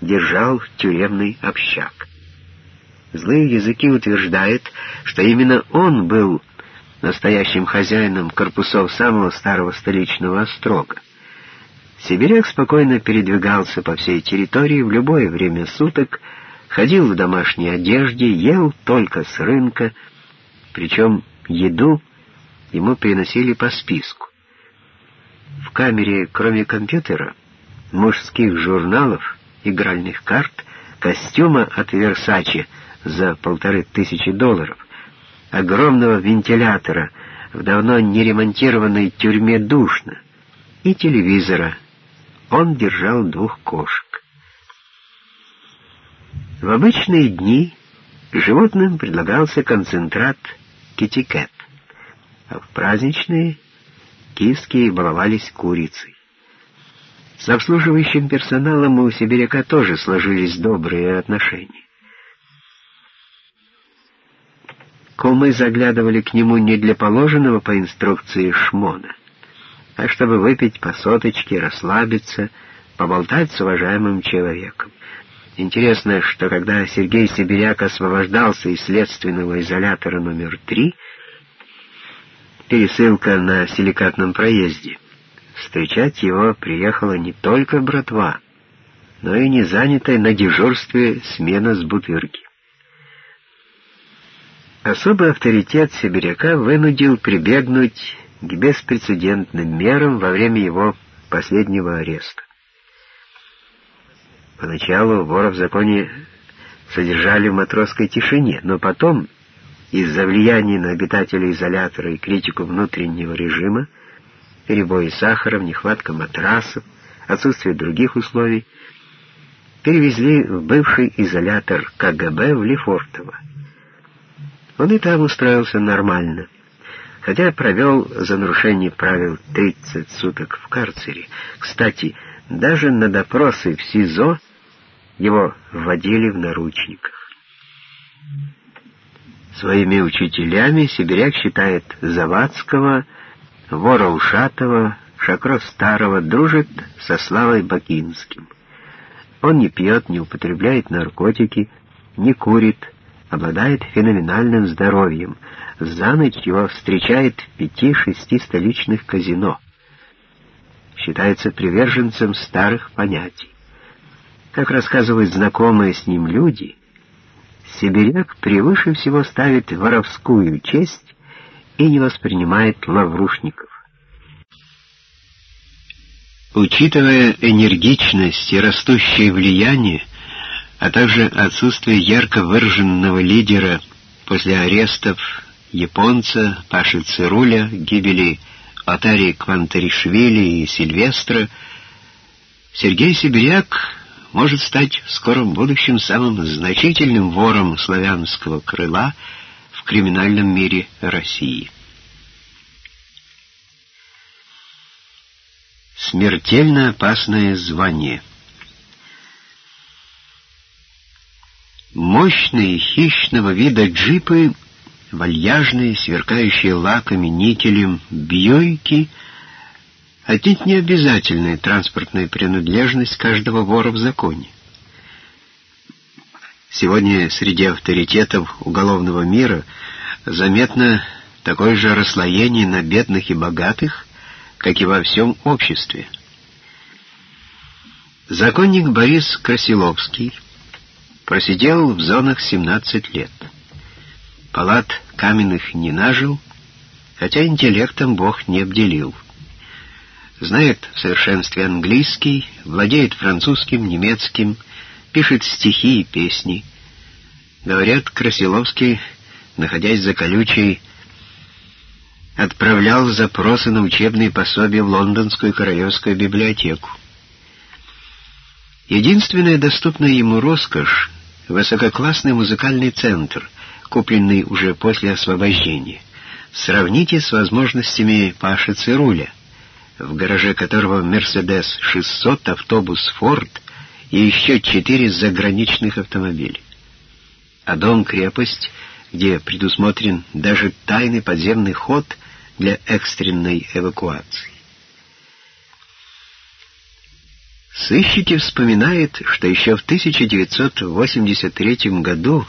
держал тюремный общак. Злые языки утверждают, что именно он был настоящим хозяином корпусов самого старого столичного острога. Сибиряк спокойно передвигался по всей территории в любое время суток, ходил в домашней одежде, ел только с рынка, причем еду ему приносили по списку. В камере, кроме компьютера, мужских журналов, игральных карт, костюма от Версачи за полторы тысячи долларов, огромного вентилятора в давно не ремонтированной тюрьме душно и телевизора. Он держал двух кошек. В обычные дни животным предлагался концентрат китикет, а в праздничные киски баловались курицей. С обслуживающим персоналом у сибиряка тоже сложились добрые отношения. Кумы заглядывали к нему не для положенного по инструкции шмона, а чтобы выпить по соточке, расслабиться, поболтать с уважаемым человеком. Интересно, что когда Сергей Сибиряк освобождался из следственного изолятора номер три, пересылка на силикатном проезде, встречать его приехала не только братва, но и не занятая на дежурстве смена с бутырки. Особый авторитет сибиряка вынудил прибегнуть к беспрецедентным мерам во время его последнего ареста. Поначалу вора в законе содержали в матросской тишине, но потом, из-за влияния на обитателей изолятора и критику внутреннего режима, перебои сахаром, нехватка матрасов, отсутствие других условий, перевезли в бывший изолятор КГБ в Лефортово. Он и там устроился нормально, хотя провел за нарушение правил 30 суток в карцере. Кстати, даже на допросы в СИЗО его вводили в наручниках. Своими учителями сибиряк считает Завадского, Вора Ушатова, Шакро Старого, дружит со Славой Бакинским. Он не пьет, не употребляет наркотики, не курит, обладает феноменальным здоровьем. За ночь его встречает в пяти-шести столичных казино. Считается приверженцем старых понятий. Как рассказывают знакомые с ним люди, сибиряк превыше всего ставит воровскую честь и не воспринимает лаврушников. Учитывая энергичность и растущее влияние, а также отсутствие ярко выраженного лидера после арестов японца Паши Цируля, гибели Атари Квантаришвили и Сильвестра, Сергей Сибиряк может стать в скором будущем самым значительным вором славянского крыла криминальном мире России. Смертельно опасное звание – Мощные хищного вида джипы, вальяжные, сверкающие лаками, никелем, бьёйки — отнюдь не обязательная транспортная принадлежность каждого вора в законе. Сегодня среди авторитетов уголовного мира заметно такое же расслоение на бедных и богатых, как и во всем обществе. Законник Борис Красиловский — Просидел в зонах 17 лет. Палат каменных не нажил, хотя интеллектом Бог не обделил. Знает в совершенстве английский, владеет французским, немецким, пишет стихи и песни. Говорят, Красиловский, находясь за колючей, отправлял запросы на учебные пособия в Лондонскую королевскую библиотеку. Единственная доступная ему роскошь высококлассный музыкальный центр, купленный уже после освобождения. Сравните с возможностями Паши Цируля, в гараже которого «Мерседес 600», автобус «Форд» и еще четыре заграничных автомобиля. А дом-крепость, где предусмотрен даже тайный подземный ход для экстренной эвакуации. Сыщики вспоминает, что еще в 1983 году